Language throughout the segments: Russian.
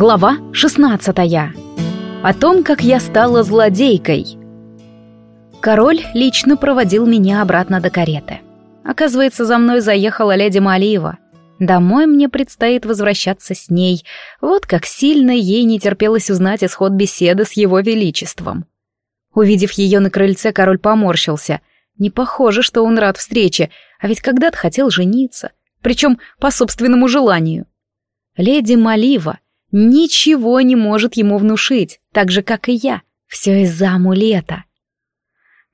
Глава 16. О том, как я стала злодейкой. Король лично проводил меня обратно до кареты. Оказывается, за мной заехала леди Малиева. Домой мне предстоит возвращаться с ней. Вот как сильно ей не терпелось узнать исход беседы с его величеством. Увидев ее на крыльце, король поморщился. Не похоже, что он рад встрече, а ведь когда-то хотел жениться, причем по собственному желанию. Леди Малива ничего не может ему внушить, так же, как и я. Все из-за амулета.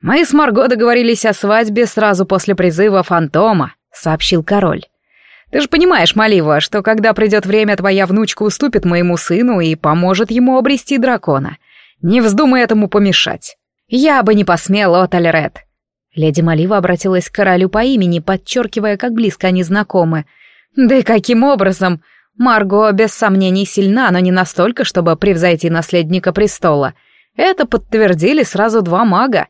«Мы с Марго договорились о свадьбе сразу после призыва фантома», — сообщил король. «Ты же понимаешь, Малива, что когда придет время, твоя внучка уступит моему сыну и поможет ему обрести дракона. Не вздумай этому помешать. Я бы не посмела, Отальред». Леди Малива обратилась к королю по имени, подчеркивая, как близко они знакомы. «Да и каким образом? Марго без сомнений сильна, но не настолько, чтобы превзойти наследника престола. Это подтвердили сразу два мага.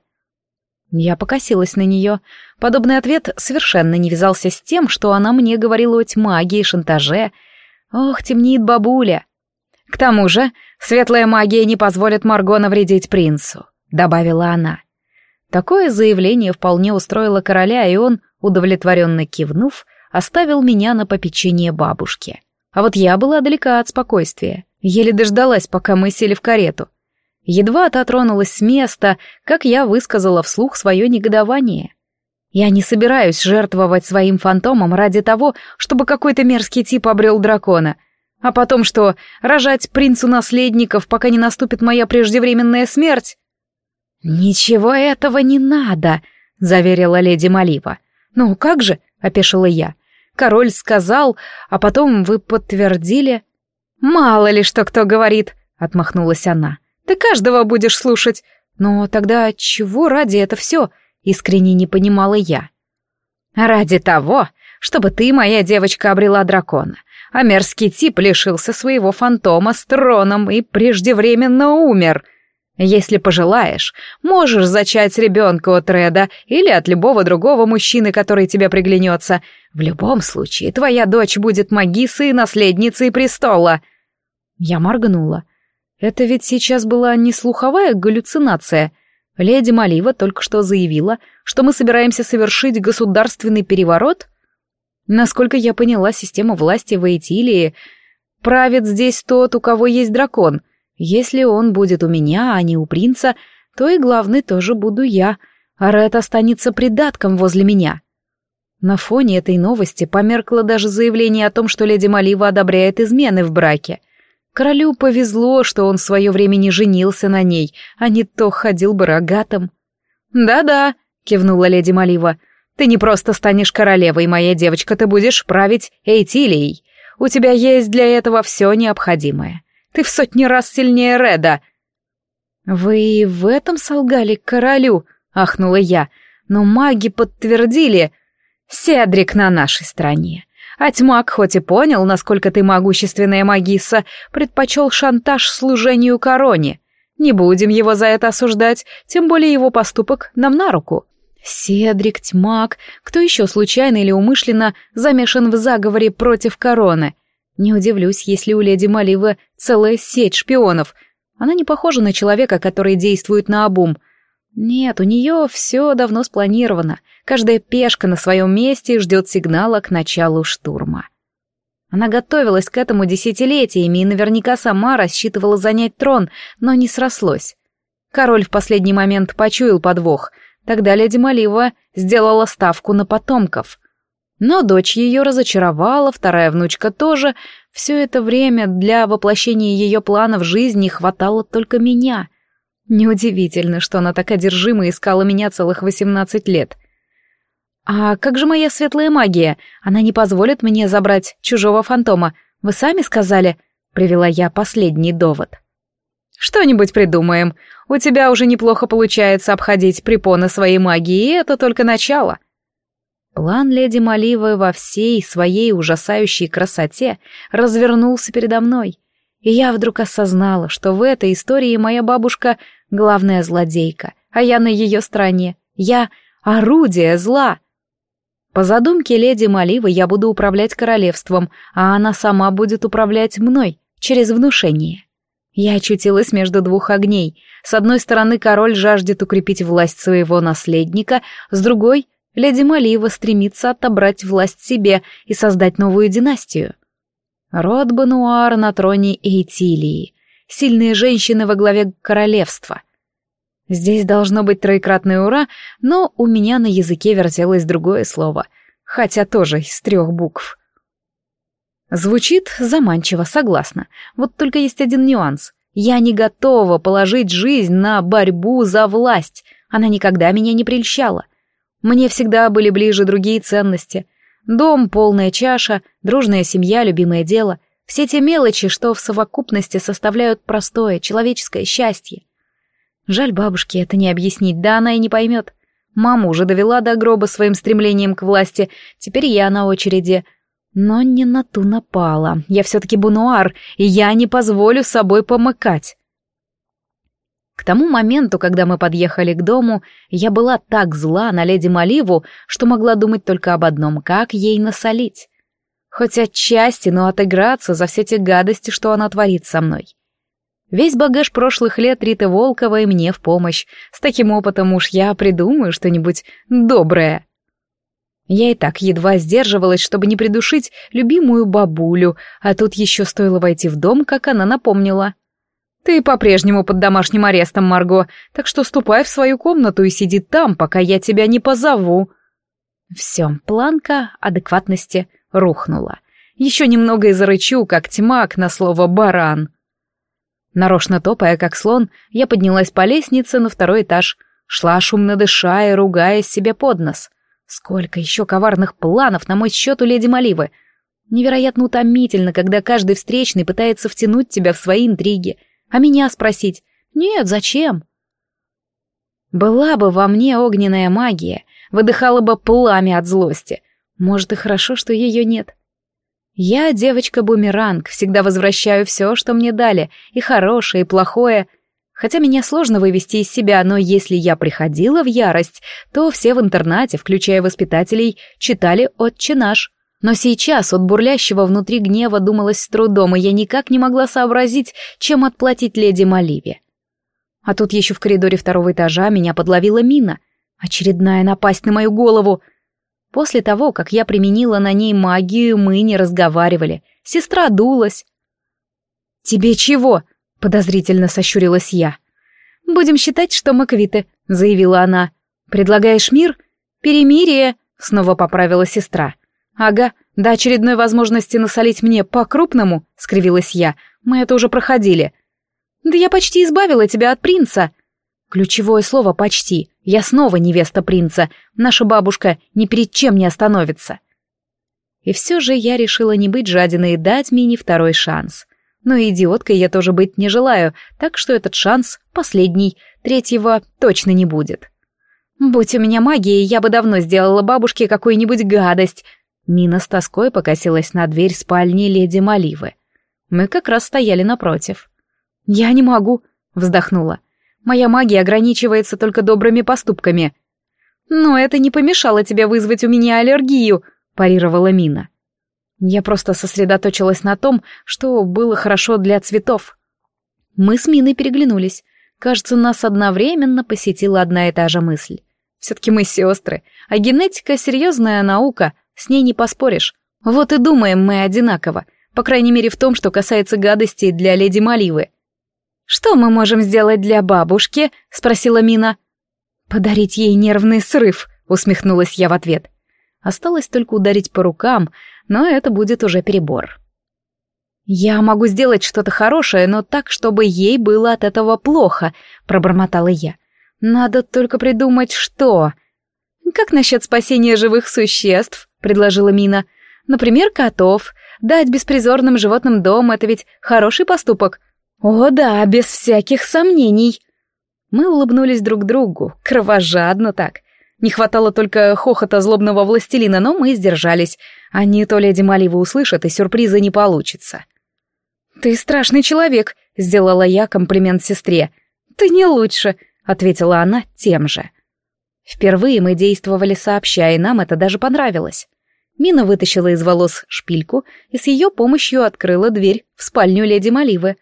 Я покосилась на нее. Подобный ответ совершенно не вязался с тем, что она мне говорила о магии шантаже. Ох, темнеет бабуля. К тому же, светлая магия не позволит Марго навредить принцу, добавила она. Такое заявление вполне устроило короля, и он, удовлетворенно кивнув, оставил меня на попечение бабушки. А вот я была далека от спокойствия. Еле дождалась, пока мы сели в карету. Едва та тронулась с места, как я высказала вслух свое негодование. Я не собираюсь жертвовать своим фантомом ради того, чтобы какой-то мерзкий тип обрел дракона. А потом что, рожать принцу наследников, пока не наступит моя преждевременная смерть? «Ничего этого не надо», — заверила леди Малива. «Ну как же?» — опешила я. Король сказал, а потом вы подтвердили. Мало ли что кто говорит, отмахнулась она. Ты каждого будешь слушать. Но тогда чего ради это все? Искренне не понимала я. Ради того, чтобы ты, моя девочка, обрела дракона, а мерзкий тип лишился своего фантома с троном и преждевременно умер — если пожелаешь, можешь зачать ребенка от Реда или от любого другого мужчины, который тебе приглянется. В любом случае, твоя дочь будет магиссой и наследницей престола». Я моргнула. Это ведь сейчас была не слуховая галлюцинация. Леди Малива только что заявила, что мы собираемся совершить государственный переворот. Насколько я поняла, система власти в Эйтилии правит здесь тот, у кого есть дракон — если он будет у меня, а не у принца, то и главный тоже буду я, а Ред останется придатком возле меня. На фоне этой новости померкло даже заявление о том, что леди Малива одобряет измены в браке. Королю повезло, что он в свое время не женился на ней, а не то ходил бы рогатым. «Да-да», — кивнула леди Малива, — «ты не просто станешь королевой, моя девочка, ты будешь править Эйтилией. У тебя есть для этого все необходимое. Ты в сотни раз сильнее Реда!» «Вы в этом солгали королю?» — ахнула я. «Но маги подтвердили...» «Седрик на нашей стороне. А тьмак хоть и понял, насколько ты могущественная магисса, предпочел шантаж служению короне. Не будем его за это осуждать, тем более его поступок нам на руку. Седрик, тьмак, кто еще случайно или умышленно замешан в заговоре против короны? Не удивлюсь, если у леди Маливы целая сеть шпионов. Она не похожа на человека, который действует на обум. Нет, у нее все давно спланировано. Каждая пешка на своем месте ждет сигнала к началу штурма. Она готовилась к этому десятилетиями и наверняка сама рассчитывала занять трон, но не срослось. Король в последний момент почуял подвох. Тогда леди Малива сделала ставку на потомков — но дочь ее разочаровала, вторая внучка тоже. Все это время для воплощения ее планов жизни хватало только меня. Неудивительно, что она так одержима искала меня целых восемнадцать лет. «А как же моя светлая магия? Она не позволит мне забрать чужого фантома. Вы сами сказали?» — привела я последний довод. «Что-нибудь придумаем. У тебя уже неплохо получается обходить препоны своей магии, и это только начало. План леди Маливы во всей своей ужасающей красоте развернулся передо мной, и я вдруг осознала, что в этой истории моя бабушка — главная злодейка, а я на ее стороне. Я — орудие зла. По задумке леди Маливы я буду управлять королевством, а она сама будет управлять мной, через внушение. Я очутилась между двух огней. С одной стороны, король жаждет укрепить власть своего наследника, с другой — леди Малиева стремится отобрать власть себе и создать новую династию. Род Бануар на троне Эйтилии. Сильные женщины во главе королевства. Здесь должно быть троекратное «ура», но у меня на языке вертелось другое слово, хотя тоже из трех букв. Звучит заманчиво, согласна. Вот только есть один нюанс. Я не готова положить жизнь на борьбу за власть. Она никогда меня не прельщала. Мне всегда были ближе другие ценности. Дом, полная чаша, дружная семья, любимое дело. Все те мелочи, что в совокупности составляют простое человеческое счастье. Жаль бабушке это не объяснить, да она и не поймет. Мама уже довела до гроба своим стремлением к власти, теперь я на очереди. Но не на ту напала. Я все-таки бунуар, и я не позволю собой помыкать. К тому моменту, когда мы подъехали к дому, я была так зла на леди Маливу, что могла думать только об одном — как ей насолить. Хоть отчасти, но отыграться за все те гадости, что она творит со мной. Весь багаж прошлых лет Риты Волковой мне в помощь. С таким опытом уж я придумаю что-нибудь доброе. Я и так едва сдерживалась, чтобы не придушить любимую бабулю, а тут еще стоило войти в дом, как она напомнила. «Ты по-прежнему под домашним арестом, Марго, так что ступай в свою комнату и сиди там, пока я тебя не позову». Все, планка адекватности рухнула. Еще немного и зарычу, как тьмак на слово «баран». Нарочно топая, как слон, я поднялась по лестнице на второй этаж, шла шумно дыша и ругаясь себе под нос. Сколько еще коварных планов на мой счет у леди Маливы. Невероятно утомительно, когда каждый встречный пытается втянуть тебя в свои интриги, а меня спросить «Нет, зачем?» Была бы во мне огненная магия, выдыхала бы пламя от злости. Может, и хорошо, что ее нет. Я девочка-бумеранг, всегда возвращаю все, что мне дали, и хорошее, и плохое. Хотя меня сложно вывести из себя, но если я приходила в ярость, то все в интернате, включая воспитателей, читали «Отче наш». Но сейчас от бурлящего внутри гнева думалось с трудом, и я никак не могла сообразить, чем отплатить леди Маливе. А тут еще в коридоре второго этажа меня подловила мина. Очередная напасть на мою голову — После того, как я применила на ней магию, мы не разговаривали. Сестра дулась. «Тебе чего?» — подозрительно сощурилась я. «Будем считать, что мы квиты», — заявила она. «Предлагаешь мир?» «Перемирие», — снова поправила сестра. «Ага, до очередной возможности насолить мне по-крупному», — скривилась я. «Мы это уже проходили». «Да я почти избавила тебя от принца», Ключевое слово «почти». Я снова невеста принца. Наша бабушка ни перед чем не остановится. И все же я решила не быть жадиной и дать Мини второй шанс. Но идиоткой я тоже быть не желаю, так что этот шанс последний, третьего точно не будет. Будь у меня магия, я бы давно сделала бабушке какую-нибудь гадость. Мина с тоской покосилась на дверь спальни леди Маливы. Мы как раз стояли напротив. «Я не могу», — вздохнула. Моя магия ограничивается только добрыми поступками. Но это не помешало тебе вызвать у меня аллергию, парировала Мина. Я просто сосредоточилась на том, что было хорошо для цветов. Мы с Миной переглянулись. Кажется, нас одновременно посетила одна и та же мысль. Все-таки мы сестры, а генетика — серьезная наука, с ней не поспоришь. Вот и думаем мы одинаково, по крайней мере в том, что касается гадостей для леди Маливы. «Что мы можем сделать для бабушки?» — спросила Мина. «Подарить ей нервный срыв», — усмехнулась я в ответ. Осталось только ударить по рукам, но это будет уже перебор. «Я могу сделать что-то хорошее, но так, чтобы ей было от этого плохо», — пробормотала я. «Надо только придумать, что...» «Как насчет спасения живых существ?» — предложила Мина. «Например, котов. Дать беспризорным животным дом — это ведь хороший поступок. «О да, без всяких сомнений!» Мы улыбнулись друг другу, кровожадно так. Не хватало только хохота злобного властелина, но мы сдержались. А не то леди Малива услышат, и сюрприза не получится. «Ты страшный человек», — сделала я комплимент сестре. «Ты не лучше», — ответила она тем же. Впервые мы действовали сообща, и нам это даже понравилось. Мина вытащила из волос шпильку и с ее помощью открыла дверь в спальню леди Маливы.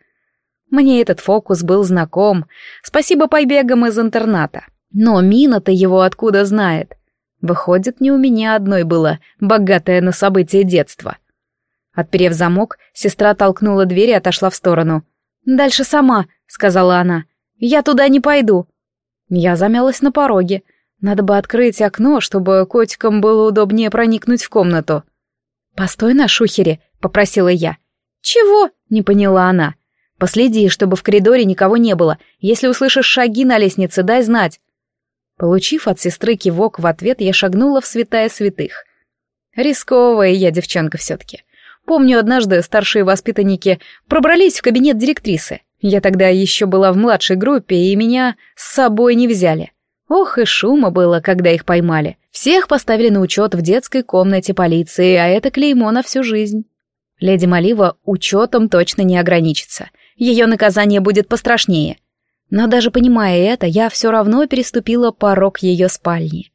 Мне этот фокус был знаком. Спасибо побегам из интерната. Но Мина-то его откуда знает? Выходит, не у меня одной было, богатая на события детства. Отперев замок, сестра толкнула дверь и отошла в сторону. «Дальше сама», — сказала она. «Я туда не пойду». Я замялась на пороге. Надо бы открыть окно, чтобы котикам было удобнее проникнуть в комнату. «Постой на шухере», — попросила я. «Чего?» — не поняла она. «Последи, чтобы в коридоре никого не было. Если услышишь шаги на лестнице, дай знать». Получив от сестры кивок в ответ, я шагнула в святая святых. Рисковая я девчонка все-таки. Помню, однажды старшие воспитанники пробрались в кабинет директрисы. Я тогда еще была в младшей группе, и меня с собой не взяли. Ох, и шума было, когда их поймали. Всех поставили на учет в детской комнате полиции, а это клеймо на всю жизнь. Леди Малива учетом точно не ограничится. Ее наказание будет пострашнее. Но даже понимая это, я все равно переступила порог ее спальни.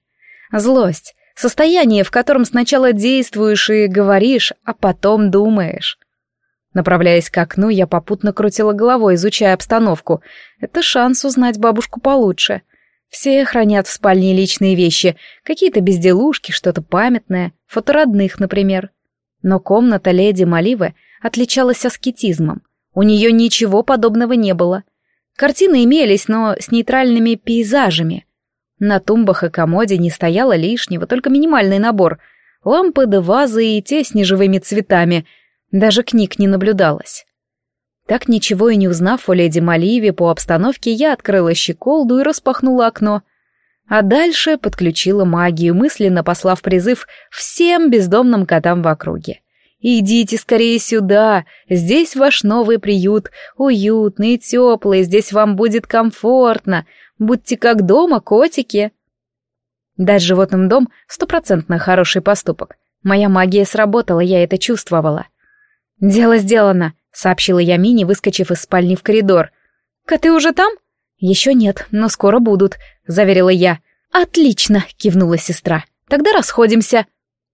Злость — состояние, в котором сначала действуешь и говоришь, а потом думаешь. Направляясь к окну, я попутно крутила головой, изучая обстановку. Это шанс узнать бабушку получше — все хранят в спальне личные вещи, какие-то безделушки, что-то памятное, фото родных, например. Но комната леди Маливы отличалась аскетизмом. У нее ничего подобного не было. Картины имелись, но с нейтральными пейзажами. На тумбах и комоде не стояло лишнего, только минимальный набор. Лампы да вазы и те с неживыми цветами. Даже книг не наблюдалось. Так ничего и не узнав о леди Маливе по обстановке, я открыла щеколду и распахнула окно. А дальше подключила магию, мысленно послав призыв всем бездомным котам в округе. «Идите скорее сюда, здесь ваш новый приют, уютный и теплый, здесь вам будет комфортно, будьте как дома, котики». Дать животным дом — стопроцентно хороший поступок. Моя магия сработала, я это чувствовала. «Дело сделано», сообщила я Мине, выскочив из спальни в коридор. «Коты уже там?» «Еще нет, но скоро будут», — заверила я. «Отлично!» — кивнула сестра. «Тогда расходимся».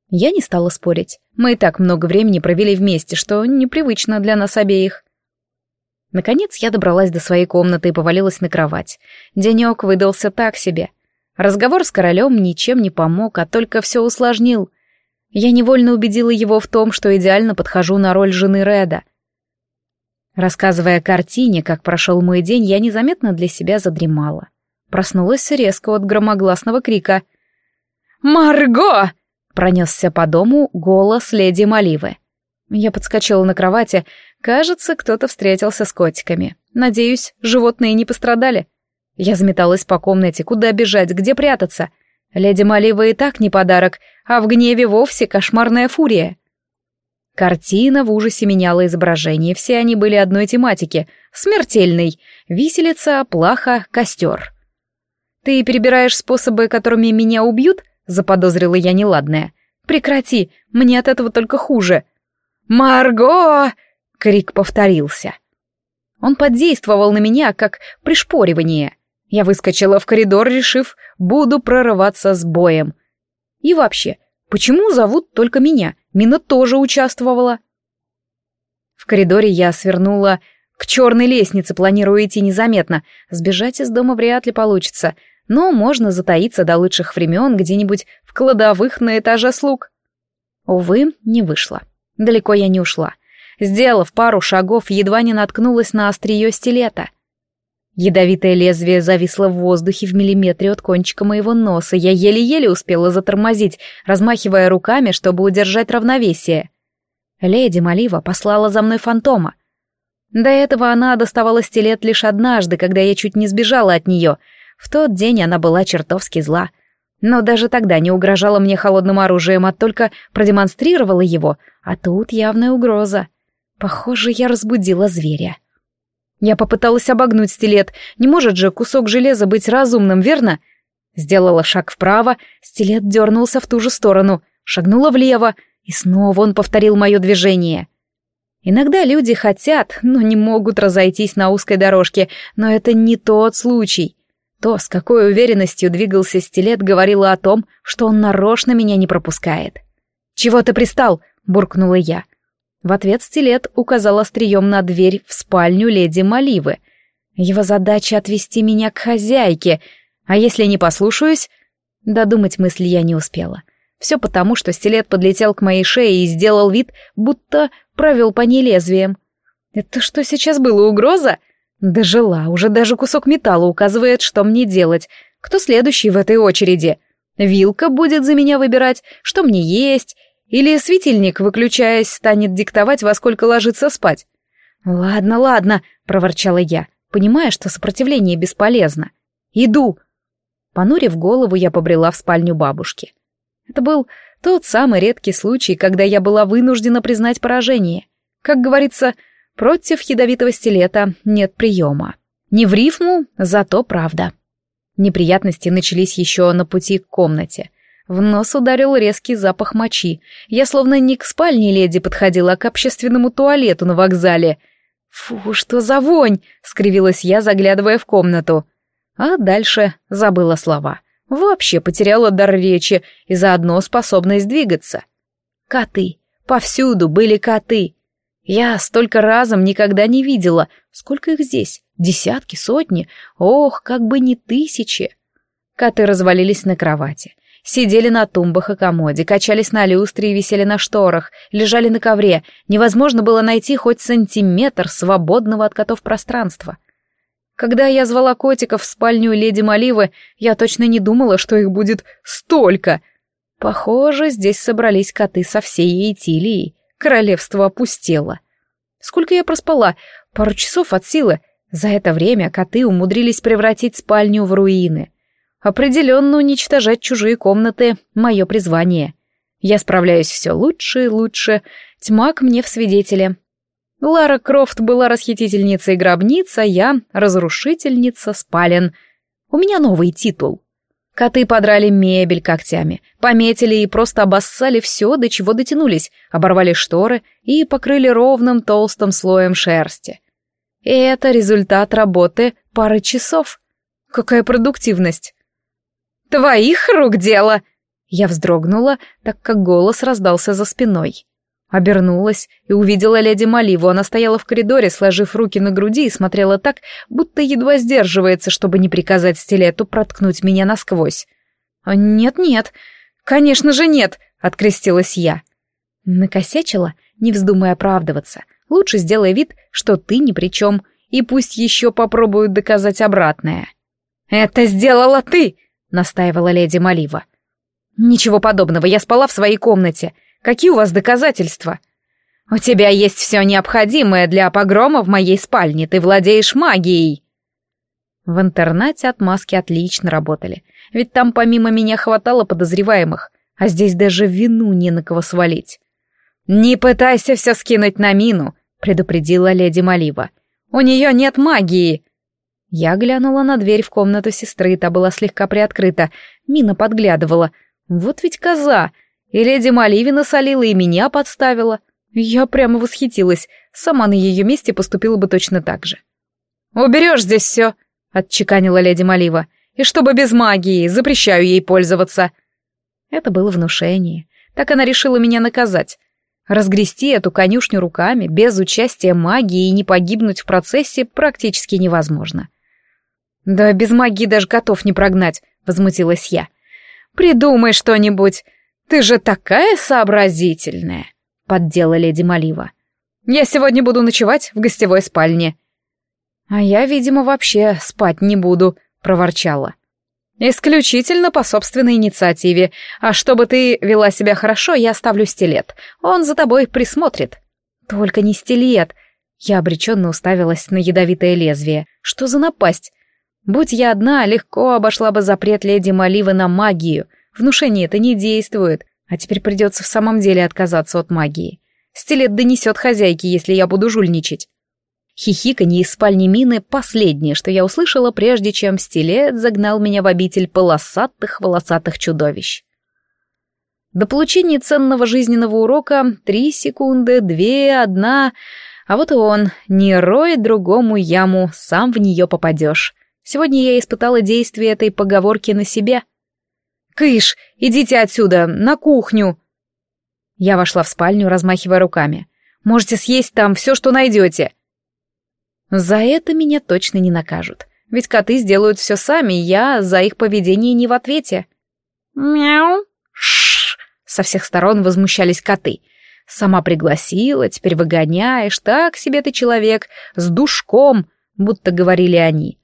Я не стала спорить. Мы и так много времени провели вместе, что непривычно для нас обеих. Наконец я добралась до своей комнаты и повалилась на кровать. Денек выдался так себе. Разговор с королем ничем не помог, а только все усложнил. Я невольно убедила его в том, что идеально подхожу на роль жены Реда — Рассказывая картине, как прошел мой день, я незаметно для себя задремала. Проснулась резко от громогласного крика. «Марго!» — пронесся по дому голос леди Маливы. Я подскочила на кровати. Кажется, кто-то встретился с котиками. Надеюсь, животные не пострадали. Я заметалась по комнате, куда бежать, где прятаться. Леди Малива и так не подарок, а в гневе вовсе кошмарная фурия. Картина в ужасе меняла изображение, все они были одной тематики — смертельной, виселица, плаха, костер. «Ты перебираешь способы, которыми меня убьют?» — заподозрила я неладное. «Прекрати, мне от этого только хуже». «Марго!» — крик повторился. Он подействовал на меня, как пришпоривание. Я выскочила в коридор, решив, буду прорываться с боем. И вообще, почему зовут только меня? Мина тоже участвовала. В коридоре я свернула к черной лестнице, планируя идти незаметно. Сбежать из дома вряд ли получится, но можно затаиться до лучших времен где-нибудь в кладовых на этаже слуг. Увы, не вышло. Далеко я не ушла. Сделав пару шагов, едва не наткнулась на острие стилета — Ядовитое лезвие зависло в воздухе в миллиметре от кончика моего носа. Я еле-еле успела затормозить, размахивая руками, чтобы удержать равновесие. Леди Малива послала за мной фантома. До этого она доставала стилет лишь однажды, когда я чуть не сбежала от нее. В тот день она была чертовски зла. Но даже тогда не угрожала мне холодным оружием, а только продемонстрировала его, а тут явная угроза. Похоже, я разбудила зверя. Я попыталась обогнуть стилет. Не может же кусок железа быть разумным, верно? Сделала шаг вправо, стилет дернулся в ту же сторону, шагнула влево, и снова он повторил мое движение. Иногда люди хотят, но не могут разойтись на узкой дорожке, но это не тот случай. То, с какой уверенностью двигался стилет, говорило о том, что он нарочно меня не пропускает. «Чего ты пристал?» — буркнула я. В ответ стилет указал острием на дверь в спальню леди Маливы. Его задача — отвести меня к хозяйке, а если не послушаюсь... Додумать мысли я не успела. Все потому, что стилет подлетел к моей шее и сделал вид, будто провел по ней лезвием. Это что сейчас было, угроза? Дожила, уже даже кусок металла указывает, что мне делать. Кто следующий в этой очереди? Вилка будет за меня выбирать, что мне есть, или светильник, выключаясь, станет диктовать, во сколько ложиться спать. «Ладно, ладно», — проворчала я, понимая, что сопротивление бесполезно. «Иду!» Понурив голову, я побрела в спальню бабушки. Это был тот самый редкий случай, когда я была вынуждена признать поражение. Как говорится, против ядовитого стилета нет приема. Не в рифму, зато правда. Неприятности начались еще на пути к комнате. В нос ударил резкий запах мочи. Я словно не к спальне леди подходила, а к общественному туалету на вокзале. «Фу, что за вонь!» — скривилась я, заглядывая в комнату. А дальше забыла слова. Вообще потеряла дар речи и заодно способность двигаться. Коты. Повсюду были коты. Я столько разом никогда не видела. Сколько их здесь? Десятки, сотни? Ох, как бы не тысячи. Коты развалились на кровати. Сидели на тумбах и комоде, качались на люстре и висели на шторах, лежали на ковре. Невозможно было найти хоть сантиметр свободного от котов пространства. Когда я звала котиков в спальню леди Маливы, я точно не думала, что их будет столько. Похоже, здесь собрались коты со всей Эйтилии. Королевство опустело. Сколько я проспала? Пару часов от силы. За это время коты умудрились превратить спальню в руины. Определенно уничтожать чужие комнаты — мое призвание. Я справляюсь все лучше и лучше. Тьма к мне в свидетеле. Лара Крофт была расхитительницей гробниц, а я — разрушительница спален. У меня новый титул. Коты подрали мебель когтями, пометили и просто обоссали все, до чего дотянулись, оборвали шторы и покрыли ровным толстым слоем шерсти. И это результат работы пары часов. Какая продуктивность! «Твоих рук дело!» Я вздрогнула, так как голос раздался за спиной. Обернулась и увидела леди Маливу. Она стояла в коридоре, сложив руки на груди и смотрела так, будто едва сдерживается, чтобы не приказать стилету проткнуть меня насквозь. «Нет-нет, конечно же нет!» — открестилась я. Накосячила, не вздумая оправдываться. Лучше сделай вид, что ты ни при чем, и пусть еще попробуют доказать обратное. «Это сделала ты!» Настаивала леди Малива. «Ничего подобного, я спала в своей комнате. Какие у вас доказательства?» «У тебя есть все необходимое для погрома в моей спальне, ты владеешь магией». В интернате отмазки отлично работали, ведь там помимо меня хватало подозреваемых, а здесь даже вину не на кого свалить. «Не пытайся все скинуть на мину», — предупредила леди Малива. «У нее нет магии». Я глянула на дверь в комнату сестры, та была слегка приоткрыта. Мина подглядывала. Вот ведь коза! И леди Маливина солила, и меня подставила. Я прямо восхитилась. Сама на ее месте поступила бы точно так же. «Уберешь здесь все», — отчеканила леди Малива. «И чтобы без магии, запрещаю ей пользоваться». Это было внушение. Так она решила меня наказать. Разгрести эту конюшню руками, без участия магии и не погибнуть в процессе практически невозможно. «Да без магии даже котов не прогнать», — возмутилась я. «Придумай что-нибудь. Ты же такая сообразительная», — поддела леди Малива. «Я сегодня буду ночевать в гостевой спальне». «А я, видимо, вообще спать не буду», — проворчала. «Исключительно по собственной инициативе. А чтобы ты вела себя хорошо, я оставлю стилет. Он за тобой присмотрит». «Только не стилет». Я обреченно уставилась на ядовитое лезвие. «Что за напасть? Будь я одна, легко обошла бы запрет леди Маливы на магию. Внушение это не действует, а теперь придется в самом деле отказаться от магии. Стилет донесет хозяйке, если я буду жульничать. Хихиканье из спальни Мины — последнее, что я услышала, прежде чем стилет загнал меня в обитель полосатых волосатых чудовищ. До получения ценного жизненного урока три секунды, две, одна... А вот и он, не рой другому яму, сам в нее попадешь. Сегодня я испытала действие этой поговорки на себе. «Кыш, идите отсюда, на кухню!» Я вошла в спальню, размахивая руками. «Можете съесть там все, что найдете!» За это меня точно не накажут. Ведь коты сделают все сами, я за их поведение не в ответе. «Мяу!» Шш! Со всех сторон возмущались коты. Сама пригласила, теперь выгоняешь, так себе ты человек, с душком, будто говорили они.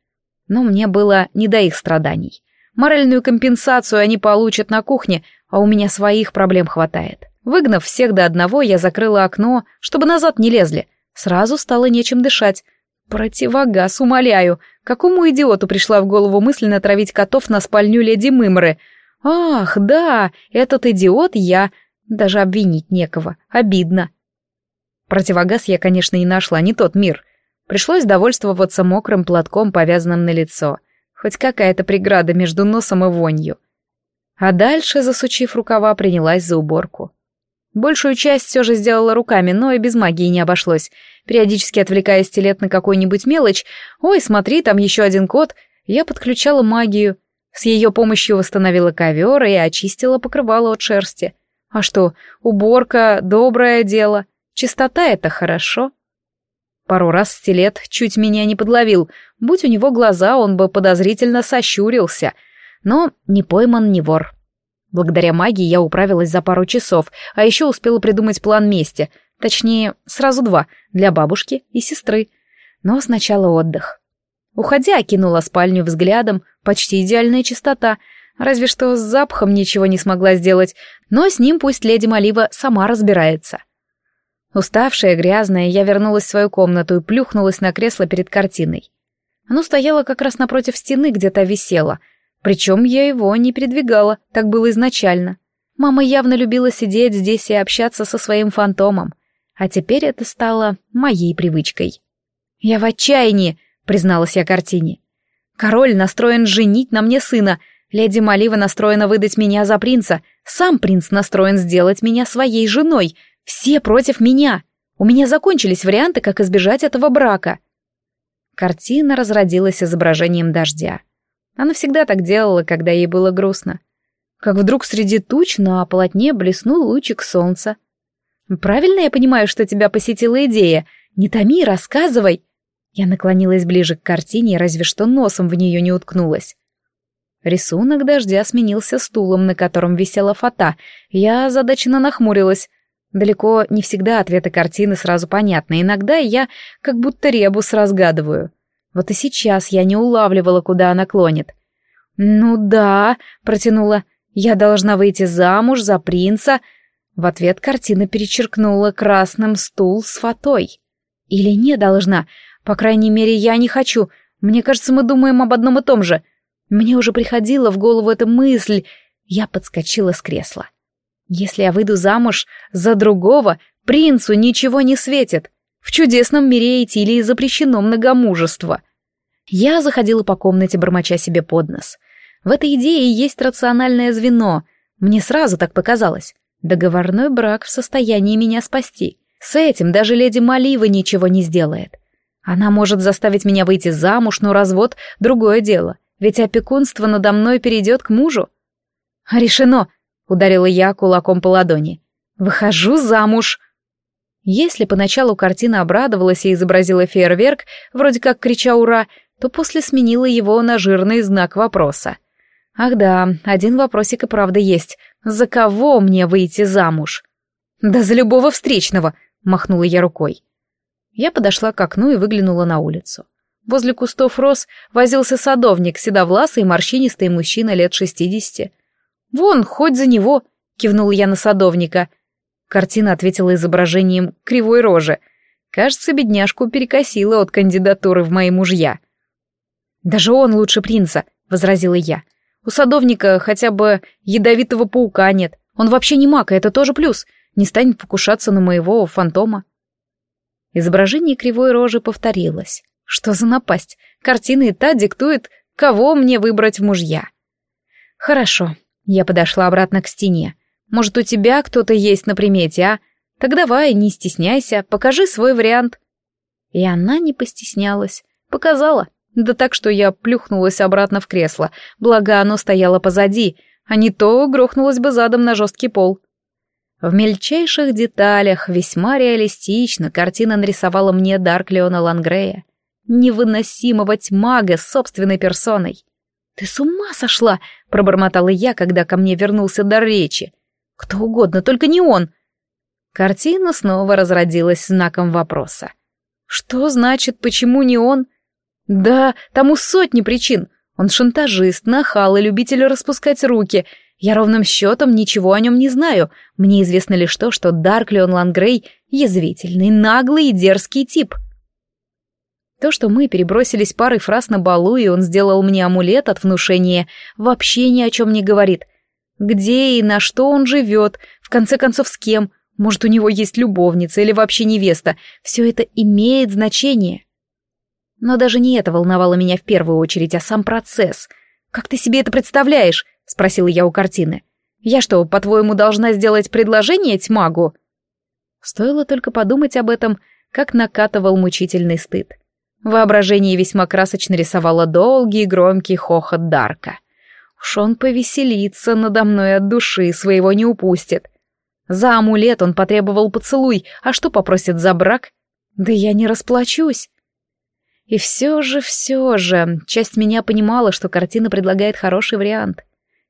Но мне было не до их страданий. Моральную компенсацию они получат на кухне, а у меня своих проблем хватает. Выгнав всех до одного, я закрыла окно, чтобы назад не лезли. Сразу стало нечем дышать. Противогаз, умоляю. Какому идиоту пришла в голову мысль натравить котов на спальню леди Мымры? Ах, да, этот идиот я. Даже обвинить некого. Обидно. Противогаз я, конечно, не нашла, не тот мир. Пришлось довольствоваться мокрым платком, повязанным на лицо. Хоть какая-то преграда между носом и вонью. А дальше, засучив рукава, принялась за уборку. Большую часть все же сделала руками, но и без магии не обошлось. Периодически отвлекая стилет на какую-нибудь мелочь, «Ой, смотри, там еще один кот», я подключала магию. С ее помощью восстановила ковер и очистила покрывало от шерсти. А что, уборка — доброе дело. Чистота — это хорошо. Пару раз стилет чуть меня не подловил. Будь у него глаза, он бы подозрительно сощурился. Но не пойман, не вор. Благодаря магии я управилась за пару часов, а еще успела придумать план мести. Точнее, сразу два, для бабушки и сестры. Но сначала отдых. Уходя, окинула спальню взглядом, почти идеальная чистота, разве что с запахом ничего не смогла сделать, но с ним пусть леди Малива сама разбирается. Уставшая, грязная, я вернулась в свою комнату и плюхнулась на кресло перед картиной. Оно стояло как раз напротив стены, где-то висело — причем я его не передвигала, так было изначально. Мама явно любила сидеть здесь и общаться со своим фантомом. А теперь это стало моей привычкой. «Я в отчаянии», — призналась я картине. «Король настроен женить на мне сына, леди Малива настроена выдать меня за принца, сам принц настроен сделать меня своей женой, все против меня. У меня закончились варианты, как избежать этого брака». Картина разродилась изображением дождя. Она всегда так делала, когда ей было грустно. Как вдруг среди туч на полотне блеснул лучик солнца. «Правильно я понимаю, что тебя посетила идея? Не томи, рассказывай!» Я наклонилась ближе к картине, разве что носом в нее не уткнулась. Рисунок дождя сменился стулом, на котором висела фата. Я озадаченно нахмурилась. Далеко не всегда ответы картины сразу понятны. Иногда я как будто ребус разгадываю. Вот и сейчас я не улавливала, куда она клонит. «Ну да», — протянула, — «я должна выйти замуж за принца». В ответ картина перечеркнула красным стул с фатой. «Или не должна. По крайней мере, я не хочу. Мне кажется, мы думаем об одном и том же. Мне уже приходила в голову эта мысль. Я подскочила с кресла. Если я выйду замуж за другого, принцу ничего не светит. В чудесном мире Этилии запрещено многомужество. Я заходила по комнате, бормоча себе под нос. В этой идее есть рациональное звено. Мне сразу так показалось. Договорной брак в состоянии меня спасти. С этим даже леди Малива ничего не сделает. Она может заставить меня выйти замуж, но развод — другое дело. Ведь опекунство надо мной перейдет к мужу. «Решено!» — ударила я кулаком по ладони. «Выхожу замуж!» Если поначалу картина обрадовалась и изобразила фейерверк, вроде как крича «Ура!», то после сменила его на жирный знак вопроса. Ах да, один вопросик и правда есть. За кого мне выйти замуж? Да за любого встречного, махнула я рукой. Я подошла к окну и выглянула на улицу. Возле кустов роз возился садовник, седовласый морщинистый мужчина лет шестидесяти. «Вон, хоть за него!» — кивнула я на садовника. Картина ответила изображением кривой рожи. Кажется, бедняжку перекосила от кандидатуры в мои мужья. «Даже он лучше принца», — возразила я. «У садовника хотя бы ядовитого паука нет. Он вообще не маг, и это тоже плюс. Не станет покушаться на моего фантома». Изображение кривой рожи повторилось. Что за напасть? Картина и та диктует, кого мне выбрать в мужья. Хорошо. Я подошла обратно к стене. Может, у тебя кто-то есть на примете, а? Так давай, не стесняйся, покажи свой вариант. И она не постеснялась. Показала. Да так, что я плюхнулась обратно в кресло, благо оно стояло позади, а не то грохнулась бы задом на жесткий пол. В мельчайших деталях, весьма реалистично, картина нарисовала мне Дарк Леона Лангрея, невыносимого тьмага с собственной персоной. «Ты с ума сошла!» — пробормотала я, когда ко мне вернулся дар речи. «Кто угодно, только не он!» Картина снова разродилась знаком вопроса. «Что значит, почему не он?» «Да, тому сотни причин. Он шантажист, нахал и любитель распускать руки. Я ровным счетом ничего о нем не знаю. Мне известно лишь то, что Дарклион Лангрей — язвительный, наглый и дерзкий тип». То, что мы перебросились парой фраз на балу, и он сделал мне амулет от внушения, вообще ни о чем не говорит. Где и на что он живет, в конце концов с кем, может, у него есть любовница или вообще невеста, все это имеет значение. Но даже не это волновало меня в первую очередь, а сам процесс. «Как ты себе это представляешь?» — спросила я у картины. «Я что, по-твоему, должна сделать предложение тьмагу?» Стоило только подумать об этом, как накатывал мучительный стыд. Воображение весьма красочно рисовало долгий громкий хохот Дарка. Уж он повеселится надо мной от души, своего не упустит. За амулет он потребовал поцелуй, а что попросит за брак? Да я не расплачусь. И все же, все же, часть меня понимала, что картина предлагает хороший вариант.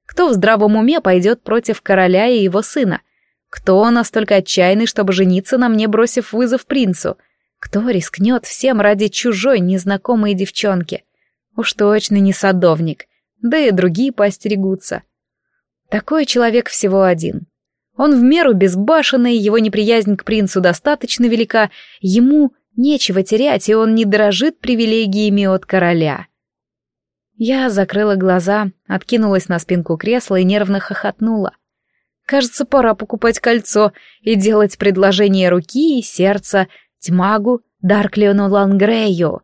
Кто в здравом уме пойдет против короля и его сына? Кто настолько отчаянный, чтобы жениться на мне, бросив вызов принцу — кто рискнет всем ради чужой незнакомой девчонки? Уж точно не садовник, да и другие поостерегутся. Такой человек всего один. Он в меру безбашенный, его неприязнь к принцу достаточно велика, ему нечего терять, и он не дорожит привилегиями от короля. Я закрыла глаза, откинулась на спинку кресла и нервно хохотнула. Кажется, пора покупать кольцо и делать предложение руки и сердца Тьмагу Дарклиону Лангрею.